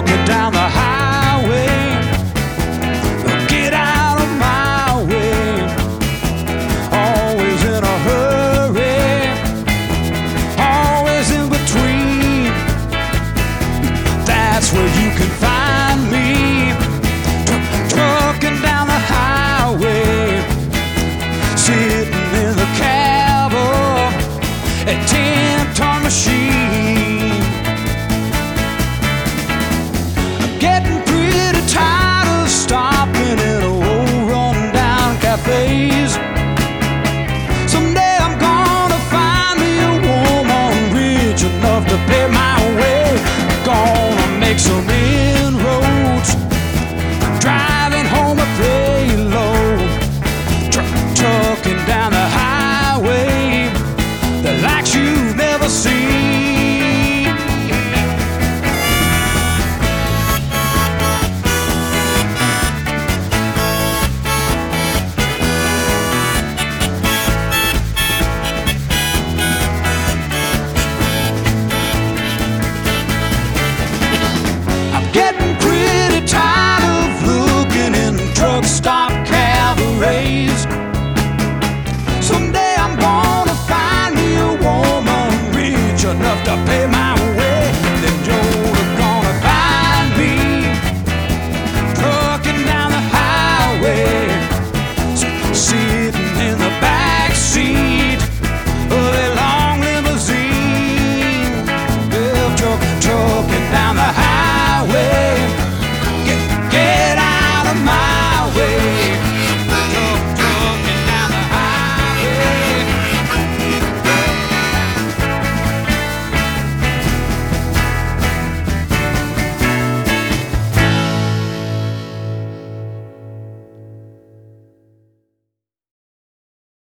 broken down the highway. Get out of my way. Always in a hurry. Always in between. That's where you can find. the pain.